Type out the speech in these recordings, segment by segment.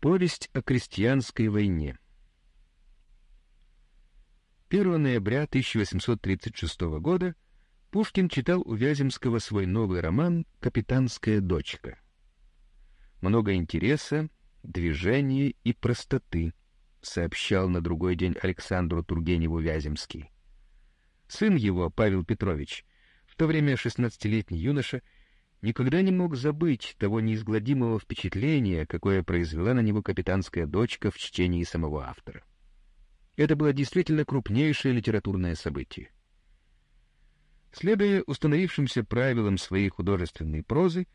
Повесть о крестьянской войне. 1 ноября 1836 года Пушкин читал у Вяземского свой новый роман «Капитанская дочка». Много интереса, движения и простоты, сообщал на другой день Александру Тургеневу Вяземский. Сын его, Павел Петрович, в то время шестнадцатилетний юноша, никогда не мог забыть того неизгладимого впечатления, какое произвела на него капитанская дочка в чтении самого автора. Это было действительно крупнейшее литературное событие. Следуя установившимся правилам своей художественной прозы,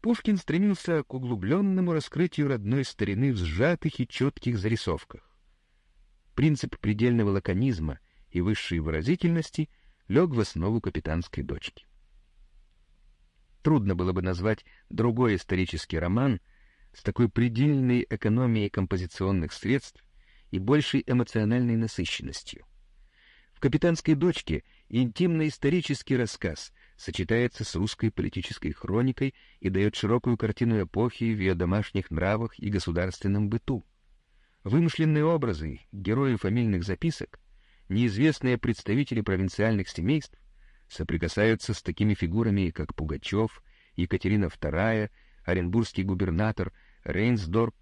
Пушкин стремился к углубленному раскрытию родной старины в сжатых и четких зарисовках. Принцип предельного лаконизма и высшей выразительности лег в основу капитанской дочки. Трудно было бы назвать другой исторический роман с такой предельной экономией композиционных средств и большей эмоциональной насыщенностью. В «Капитанской дочке» интимно-исторический рассказ сочетается с русской политической хроникой и дает широкую картину эпохи в ее домашних нравах и государственном быту. Вымышленные образы, герои фамильных записок, неизвестные представители провинциальных семейств соприкасаются с такими фигурами, как Пугачев, Екатерина II, Оренбургский губернатор, Рейнсдорп,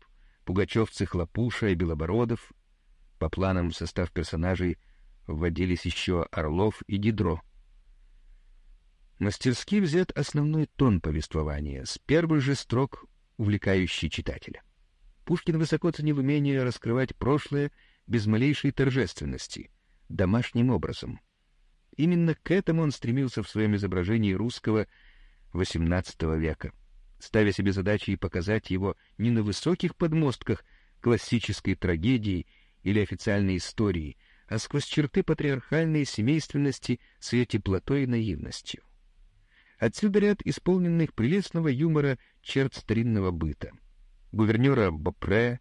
пугачевцы Хлопуша и Белобородов. По планам в состав персонажей вводились еще Орлов и Дидро. Мастерски взят основной тон повествования, с первых же строк увлекающий читателя. Пушкин высоко ценил умение раскрывать прошлое без малейшей торжественности, домашним образом — Именно к этому он стремился в своем изображении русского XVIII века, ставя себе задачей показать его не на высоких подмостках классической трагедии или официальной истории, а сквозь черты патриархальной семейственности с ее теплотой и наивностью. Отсюда ряд исполненных прелестного юмора черт старинного быта. Гувернера Бопре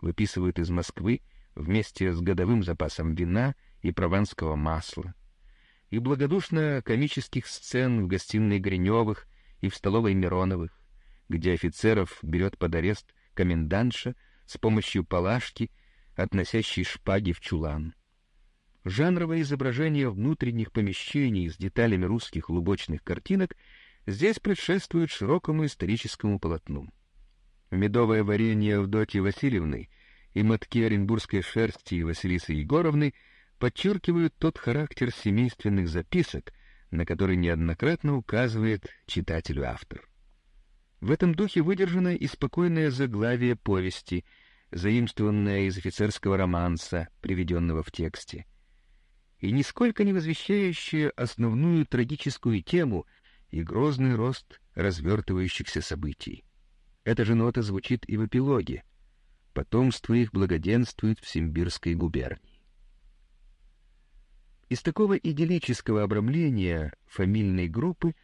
выписывают из Москвы вместе с годовым запасом вина и прованского масла и благодушно-комических сцен в гостиной Гриневых и в столовой Мироновых, где офицеров берет под арест комендантша с помощью палашки, относящей шпаги в чулан. Жанровое изображение внутренних помещений с деталями русских лубочных картинок здесь предшествует широкому историческому полотну. Медовое варенье Авдотьи Васильевны и мотки оренбургской шерсти Василисы Егоровны — подчеркивают тот характер семейственных записок, на который неоднократно указывает читателю автор. В этом духе выдержано и спокойное заглавие повести, заимствованное из офицерского романса, приведенного в тексте, и нисколько не возвещающее основную трагическую тему и грозный рост развертывающихся событий. Эта же нота звучит и в эпилоге. Потомство их благоденствует в Симбирской губернии. Из такого идиллического обрамления фамильной группы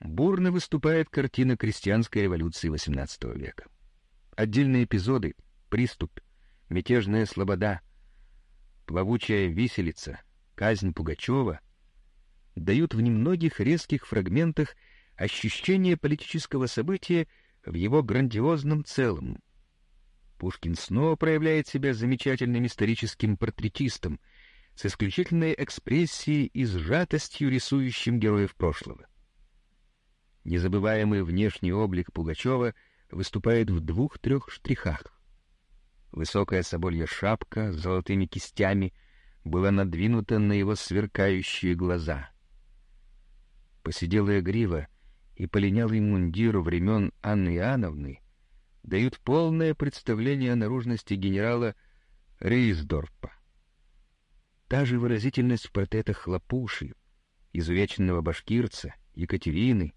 бурно выступает картина крестьянской революции XVIII века. Отдельные эпизоды — приступ, мятежная слобода, плавучая виселица, казнь Пугачева — дают в немногих резких фрагментах ощущение политического события в его грандиозном целом. Пушкин снова проявляет себя замечательным историческим портретистом — с исключительной экспрессией и сжатостью рисующим героев прошлого. Незабываемый внешний облик Пугачева выступает в двух-трех штрихах. Высокая соболья шапка с золотыми кистями была надвинута на его сверкающие глаза. Посиделая грива и полинялый мундир времен Анны Иоанновны дают полное представление о наружности генерала Рейсдорпа. Та же выразительность в портретах Хлопуши, изувеченного башкирца, Екатерины,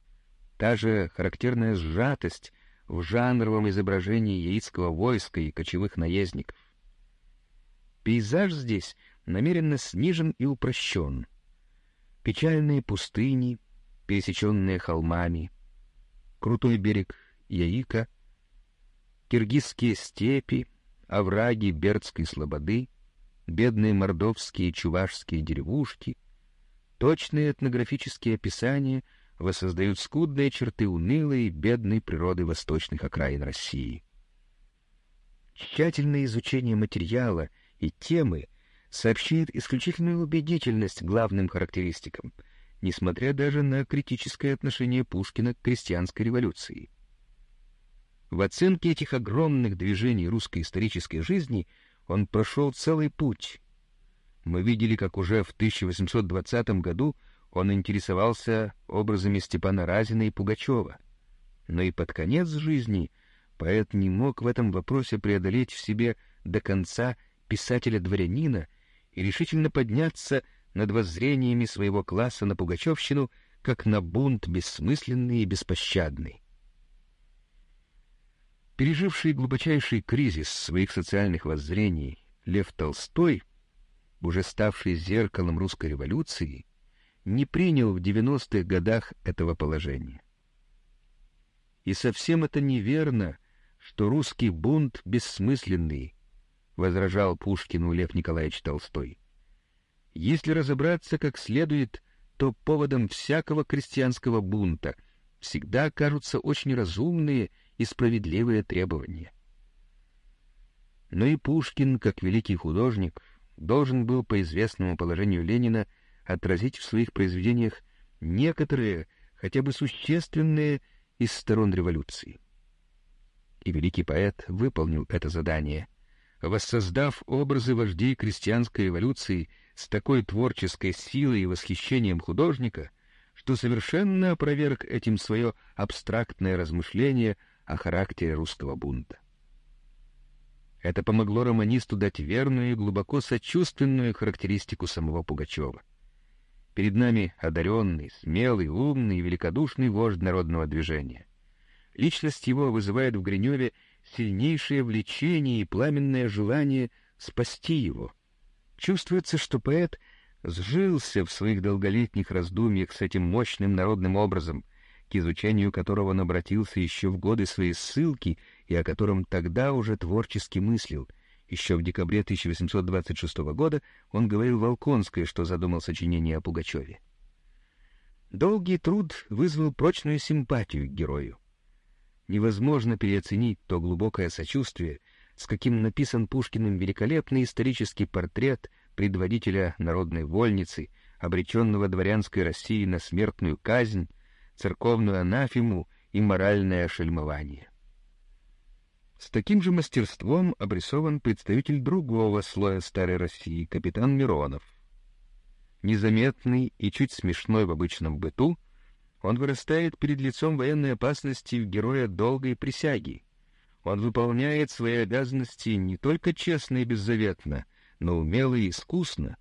та же характерная сжатость в жанровом изображении яицкого войска и кочевых наездников. Пейзаж здесь намеренно снижен и упрощен. Печальные пустыни, пересеченные холмами, крутой берег Яика, киргизские степи, овраги Бердской слободы — бедные мордовские и чувашские деревушки, точные этнографические описания воссоздают скудные черты унылой и бедной природы восточных окраин России. тщательное изучение материала и темы сообщает исключительную убедительность главным характеристикам, несмотря даже на критическое отношение Пушкина к крестьянской революции. В оценке этих огромных движений русской исторической жизни он прошел целый путь. Мы видели, как уже в 1820 году он интересовался образами Степана Разина и Пугачева. Но и под конец жизни поэт не мог в этом вопросе преодолеть в себе до конца писателя-дворянина и решительно подняться над воззрениями своего класса на Пугачевщину, как на бунт бессмысленный и беспощадный. Переживший глубочайший кризис своих социальных воззрений Лев Толстой, уже ставший зеркалом русской революции, не принял в 90-х годах этого положения. И совсем это неверно, что русский бунт бессмысленный, возражал Пушкину Лев Николаевич Толстой. Если разобраться как следует, то поводом всякого крестьянского бунта всегда окажутся очень разумные и справедливые требования. Но и Пушкин, как великий художник, должен был по известному положению Ленина отразить в своих произведениях некоторые, хотя бы существенные, из сторон революции. И великий поэт выполнил это задание, воссоздав образы вождей крестьянской революции с такой творческой силой и восхищением художника, что совершенно опроверг этим свое абстрактное размышление о характере русского бунта. Это помогло романисту дать верную и глубоко сочувственную характеристику самого Пугачева. Перед нами одаренный, смелый, умный и великодушный вождь народного движения. Личность его вызывает в Гриневе сильнейшее влечение и пламенное желание спасти его. Чувствуется, что поэт сжился в своих долголетних раздумьях с этим мощным народным образом — к изучению которого он обратился еще в годы своей ссылки и о котором тогда уже творчески мыслил. Еще в декабре 1826 года он говорил Волконской, что задумал сочинение о Пугачеве. Долгий труд вызвал прочную симпатию к герою. Невозможно переоценить то глубокое сочувствие, с каким написан Пушкиным великолепный исторический портрет предводителя народной вольницы, обреченного дворянской России на смертную казнь, церковную анафему и моральное ошельмование. С таким же мастерством обрисован представитель другого слоя старой России, капитан Миронов. Незаметный и чуть смешной в обычном быту, он вырастает перед лицом военной опасности в героя долгой присяги. Он выполняет свои обязанности не только честно и беззаветно, но умело и искусно.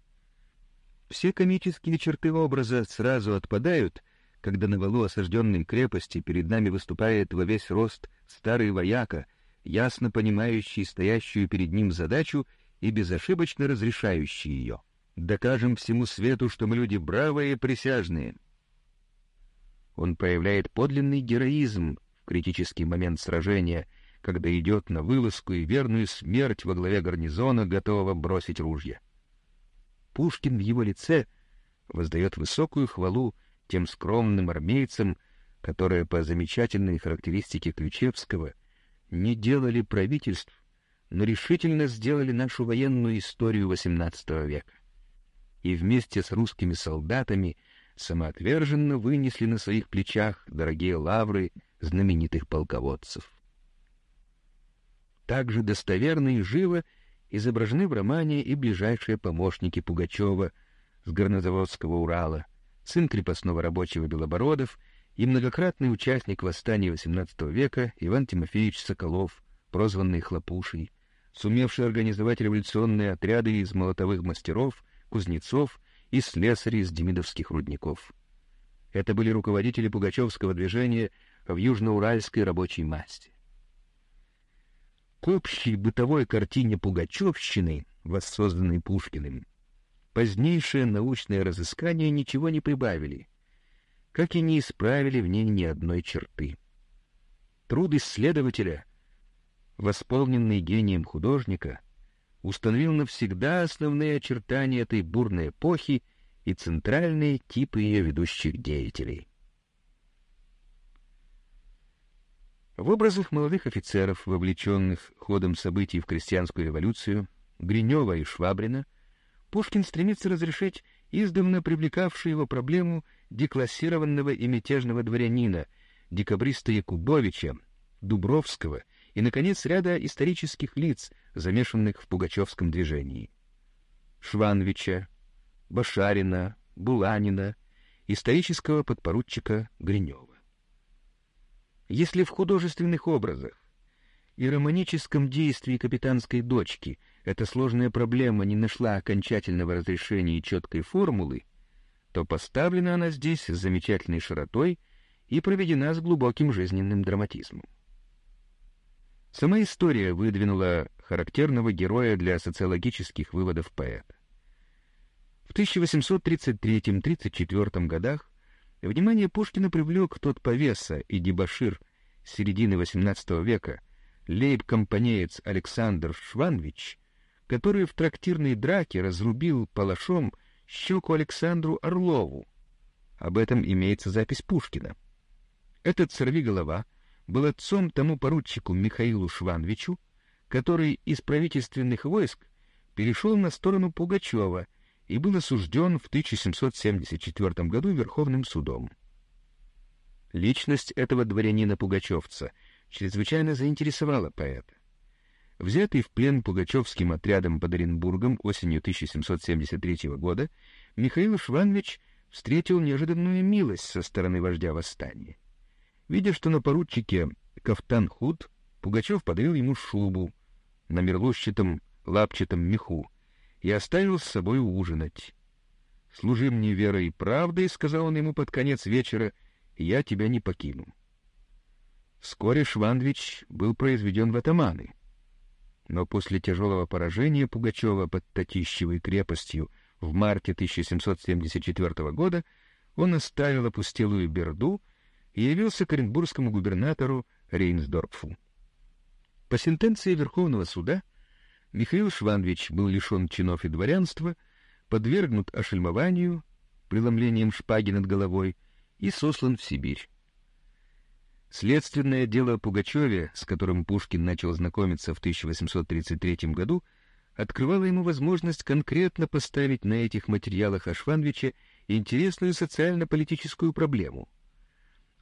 Все комические черты образа сразу отпадают — когда на валу осажденной крепости перед нами выступает во весь рост старый вояка, ясно понимающий стоящую перед ним задачу и безошибочно разрешающий ее. Докажем всему свету, что мы люди бравые и присяжные. Он проявляет подлинный героизм в критический момент сражения, когда идет на вылазку и верную смерть во главе гарнизона, готового бросить ружья. Пушкин в его лице воздает высокую хвалу тем скромным армейцам, которые по замечательной характеристике Ключевского не делали правительств, но решительно сделали нашу военную историю XVIII века. И вместе с русскими солдатами самоотверженно вынесли на своих плечах дорогие лавры знаменитых полководцев. Также достоверно и живо изображены в романе и ближайшие помощники Пугачева с горнозаводского Урала — сын крепостного рабочего Белобородов и многократный участник восстания XVIII века Иван Тимофеевич Соколов, прозванный Хлопушей, сумевший организовать революционные отряды из молотовых мастеров, кузнецов и слесарей из демидовских рудников. Это были руководители пугачевского движения в южноуральской рабочей массе. К общей бытовой картине пугачевщины, воссозданной Пушкиным, Позднейшие научные разыскания ничего не прибавили, как и не исправили в ней ни одной черты. Труд исследователя, восполненный гением художника, установил навсегда основные очертания этой бурной эпохи и центральные типы ее ведущих деятелей. В образах молодых офицеров, вовлеченных ходом событий в крестьянскую революцию, Гринева и Швабрина, Пушкин стремится разрешить издавна привлекавшую его проблему деклассированного и мятежного дворянина, декабриста Якубовича, Дубровского и, наконец, ряда исторических лиц, замешанных в пугачевском движении. Шванвича, Башарина, Буланина, исторического подпоручика Гринева. Если в художественных образах и романическом действии капитанской дочки эта сложная проблема не нашла окончательного разрешения и четкой формулы, то поставлена она здесь с замечательной широтой и проведена с глубоким жизненным драматизмом. Сама история выдвинула характерного героя для социологических выводов поэта. В 1833-34 годах Внимание Пушкина привлек тот повеса и дебошир середины XVIII века, лейб-компанеец Александр Шванвич, который в трактирной драке разрубил палашом щеку Александру Орлову. Об этом имеется запись Пушкина. Этот сорвиголова был отцом тому поручику Михаилу Шванвичу, который из правительственных войск перешел на сторону Пугачева и был осужден в 1774 году Верховным судом. Личность этого дворянина-пугачевца чрезвычайно заинтересовала поэта. Взятый в плен пугачевским отрядом под Оренбургом осенью 1773 года, Михаил Шванович встретил неожиданную милость со стороны вождя восстания. Видя, что на поручике кафтан худ, Пугачев подарил ему шубу на мерлущатом лапчатом меху, и оставил с собой ужинать. «Служи мне верой и правдой», — сказал он ему под конец вечера, — «я тебя не покину». Вскоре Швандвич был произведен в атаманы. Но после тяжелого поражения Пугачева под Татищевой крепостью в марте 1774 года он оставил опустелую Берду и явился к оренбургскому губернатору Рейнсдорфу. По сентенции Верховного суда — Михаил Шванович был лишен чинов и дворянства, подвергнут ошельмованию, преломлением шпаги над головой и сослан в Сибирь. Следственное дело о Пугачеве, с которым Пушкин начал знакомиться в 1833 году, открывало ему возможность конкретно поставить на этих материалах о Шванвиче интересную социально-политическую проблему.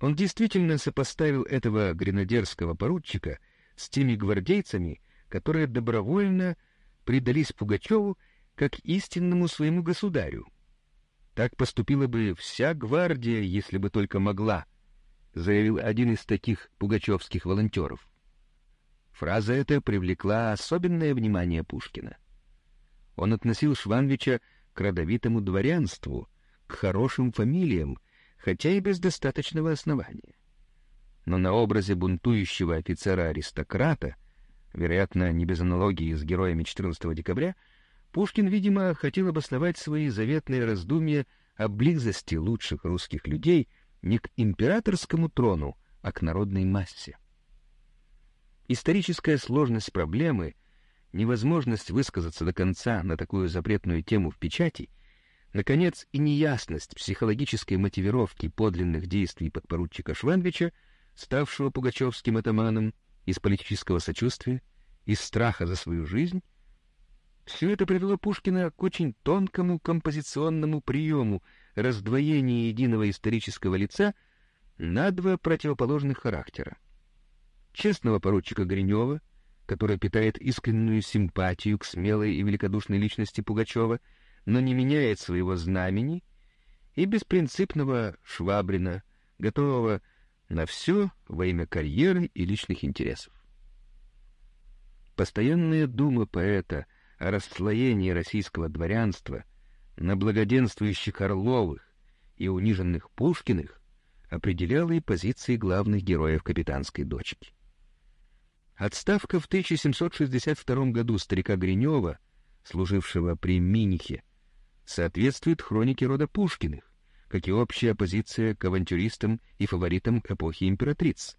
Он действительно сопоставил этого гренадерского поручика с теми гвардейцами, которые добровольно предались Пугачеву как истинному своему государю. Так поступила бы вся гвардия, если бы только могла, заявил один из таких пугачевских волонтеров. Фраза эта привлекла особенное внимание Пушкина. Он относил Шванвича к родовитому дворянству, к хорошим фамилиям, хотя и без достаточного основания. Но на образе бунтующего офицера-аристократа вероятно, не без аналогии с героями 14 декабря, Пушкин, видимо, хотел обосновать свои заветные раздумья о близости лучших русских людей не к императорскому трону, а к народной массе. Историческая сложность проблемы, невозможность высказаться до конца на такую запретную тему в печати, наконец, и неясность психологической мотивировки подлинных действий подпоручика Шванвича, ставшего пугачевским атаманом, из политического сочувствия, из страха за свою жизнь, все это привело Пушкина к очень тонкому композиционному приему раздвоения единого исторического лица на два противоположных характера. Честного поручика Гринева, который питает искреннюю симпатию к смелой и великодушной личности Пугачева, но не меняет своего знамени, и беспринципного Швабрина, готового на все во имя карьеры и личных интересов. Постоянная дума поэта о расслоении российского дворянства на благоденствующих Орловых и униженных Пушкиных определяла и позиции главных героев «Капитанской дочки». Отставка в 1762 году старика Гринева, служившего при Минихе, соответствует хронике рода Пушкиных, как и общая оппозиция к авантюристам и фаворитам эпохи императриц.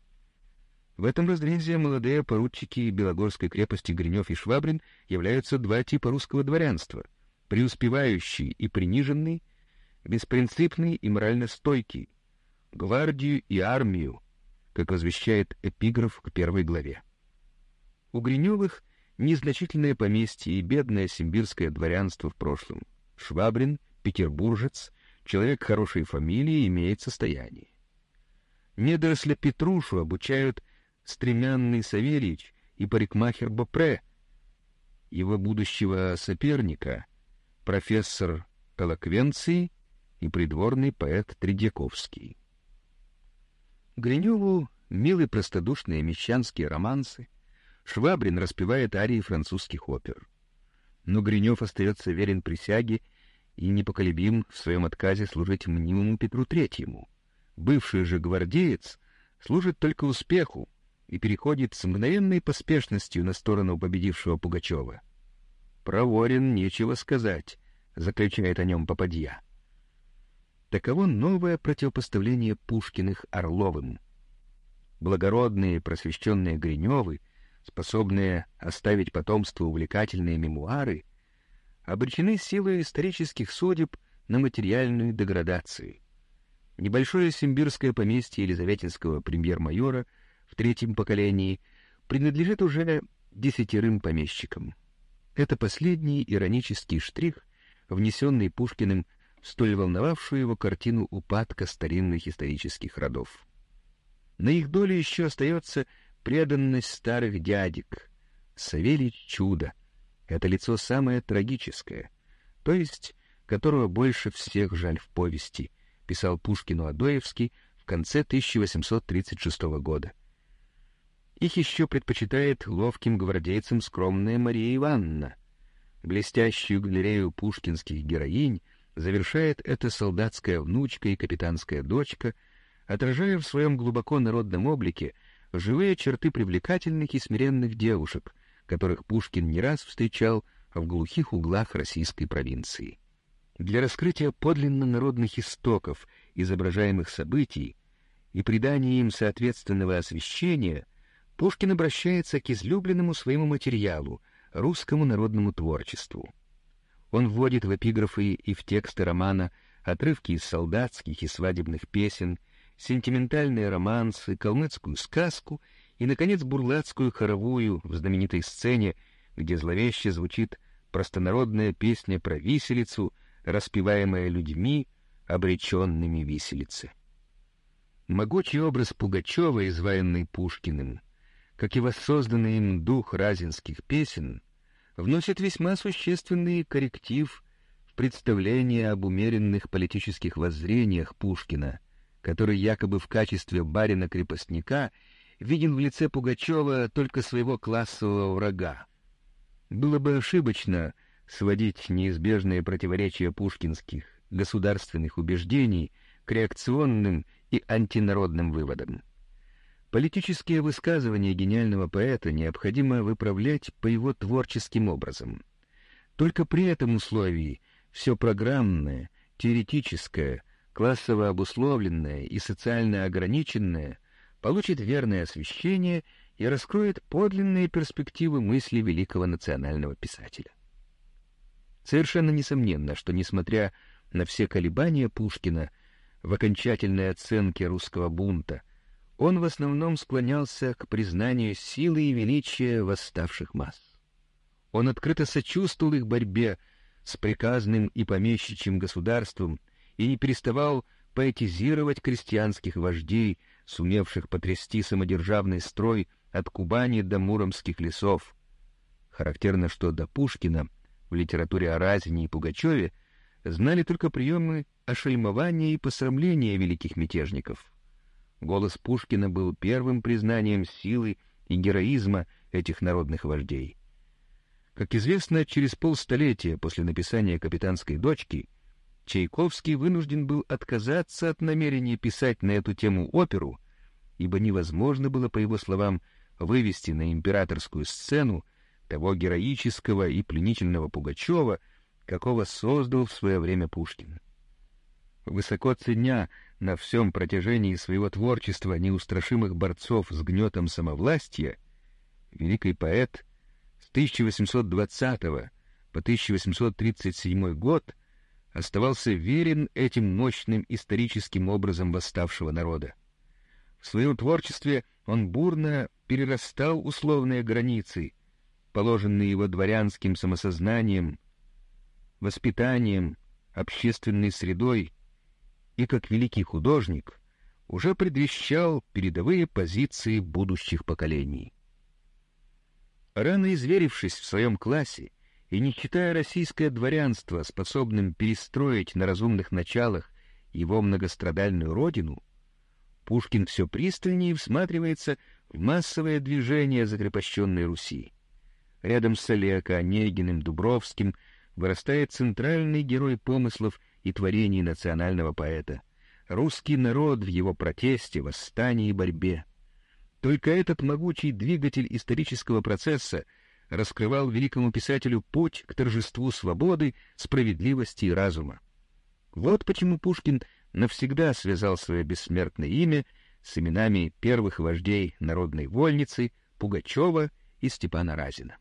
В этом разрезе молодые поручики Белогорской крепости Гринев и Швабрин являются два типа русского дворянства — преуспевающий и приниженный, беспринципный и морально стойкий, гвардию и армию, как возвещает эпиграф к первой главе. У Гриневых незначительное поместье и бедное симбирское дворянство в прошлом. Швабрин, петербуржец, человек хорошей фамилии, имеет состояние. Недоросля Петрушу обучают стремянный Савельич и парикмахер Бопре, его будущего соперника, профессор элоквенции и придворный поэт Тредьяковский. Гриневу милы простодушные мещанские романсы, Швабрин распевает арии французских опер. Но Гринев остается верен присяге и непоколебим в своем отказе служить мнимому Петру Третьему. Бывший же гвардеец служит только успеху и переходит с мгновенной поспешностью на сторону победившего Пугачева. Проворен, нечего сказать, заключает о нем попадья. Таково новое противопоставление Пушкиных Орловым. Благородные просвещенные Гриневы, способные оставить потомству увлекательные мемуары, обречены силой исторических судеб на материальную деградацию. Небольшое симбирское поместье елизаветинского премьер-майора в третьем поколении принадлежит уже десятерым помещикам. Это последний иронический штрих, внесенный Пушкиным в столь волновавшую его картину упадка старинных исторических родов. На их доле еще остается преданность старых дядек. Савелий чудо — это лицо самое трагическое, то есть которого больше всех жаль в повести, писал Пушкину Адоевский в конце 1836 года. Их еще предпочитает ловким гвардейцам скромная Мария Ивановна. Блестящую галерею пушкинских героинь завершает эта солдатская внучка и капитанская дочка, отражая в своем глубоко народном облике живые черты привлекательных и смиренных девушек, которых Пушкин не раз встречал в глухих углах российской провинции. Для раскрытия подлинно народных истоков изображаемых событий и придания им соответственного освещения Пушкин обращается к излюбленному своему материалу — русскому народному творчеству. Он вводит в эпиграфы и в тексты романа отрывки из солдатских и свадебных песен, сентиментальные романсы, калмыцкую сказку и, наконец, бурлацкую хоровую в знаменитой сцене, где зловеще звучит простонародная песня про виселицу, распеваемая людьми, обреченными виселице. Могучий образ Пугачева, изваянный Пушкиным, как и воссозданный им дух разинских песен — вносит весьма существенный корректив в представление об умеренных политических воззрениях Пушкина, который якобы в качестве барина-крепостника виден в лице Пугачева только своего классового врага. Было бы ошибочно сводить неизбежные противоречия пушкинских государственных убеждений к реакционным и антинародным выводам. Политические высказывания гениального поэта необходимо выправлять по его творческим образом. Только при этом условии все программное, теоретическое, классово обусловленное и социально ограниченное получит верное освещение и раскроет подлинные перспективы мысли великого национального писателя. Совершенно несомненно, что, несмотря на все колебания Пушкина в окончательной оценке русского бунта – он в основном склонялся к признанию силы и величия восставших масс. Он открыто сочувствовал их борьбе с приказным и помещичьим государством и не переставал поэтизировать крестьянских вождей, сумевших потрясти самодержавный строй от Кубани до Муромских лесов. Характерно, что до Пушкина в литературе о Разине и Пугачеве знали только приемы ошельмования и посрамления великих мятежников — Голос Пушкина был первым признанием силы и героизма этих народных вождей. Как известно, через полстолетия после написания «Капитанской дочки» Чайковский вынужден был отказаться от намерения писать на эту тему оперу, ибо невозможно было, по его словам, вывести на императорскую сцену того героического и пленительного Пугачева, какого создал в свое время Пушкин. Высоко ценя на всем протяжении своего творчества неустрашимых борцов с гнетом самовластия, великий поэт с 1820 по 1837 год оставался верен этим мощным историческим образом восставшего народа. В своем творчестве он бурно перерастал условные границы, положенные его дворянским самосознанием, воспитанием, общественной средой, и как великий художник уже предвещал передовые позиции будущих поколений. Рано изверившись в своем классе и не считая российское дворянство способным перестроить на разумных началах его многострадальную родину, Пушкин все пристальнее всматривается в массовое движение закрепощенной Руси. Рядом с Олега, Онегиным, Дубровским вырастает центральный герой помыслов и творений национального поэта — русский народ в его протесте, восстании и борьбе. Только этот могучий двигатель исторического процесса раскрывал великому писателю путь к торжеству свободы, справедливости и разума. Вот почему Пушкин навсегда связал свое бессмертное имя с именами первых вождей народной вольницы Пугачева и Степана Разина.